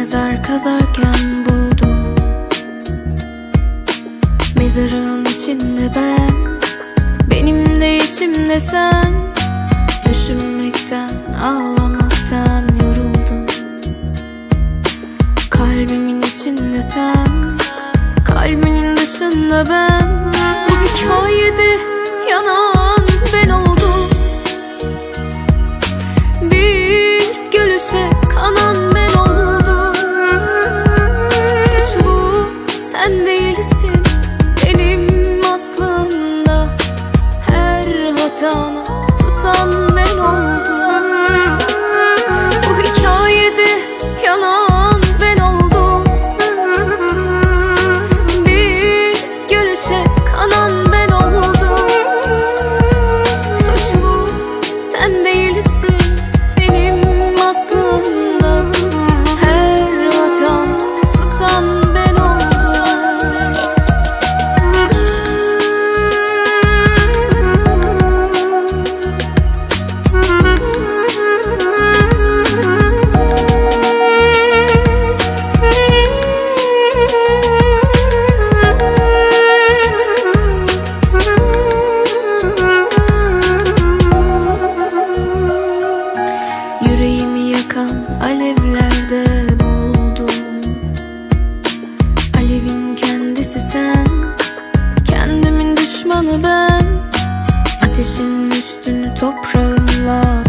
kazarken buldum. Mezarın içinde ben Benim de içimde sen. Düşünmekten, ağlamaktan yoruldum. Kalbimin içinde sen Kalbinin dışında ben. Bu hikayede yanan yakan alevlerde boğuldum. Alevin kendisi sen Kendimin düşmanı ben. Ateşin üstünü toprağımla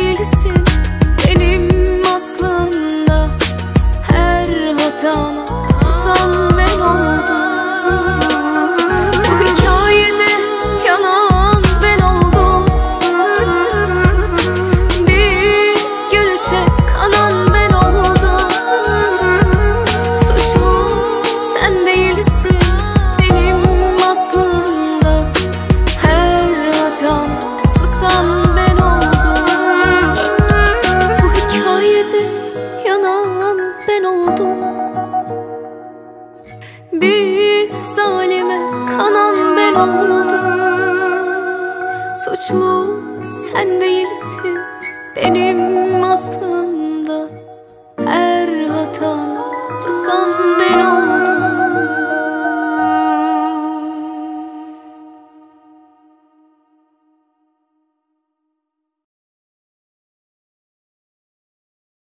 değilsin benim aslında Her hatana zalime kanan ben oldum. Suçlu sen değilsin benim aslında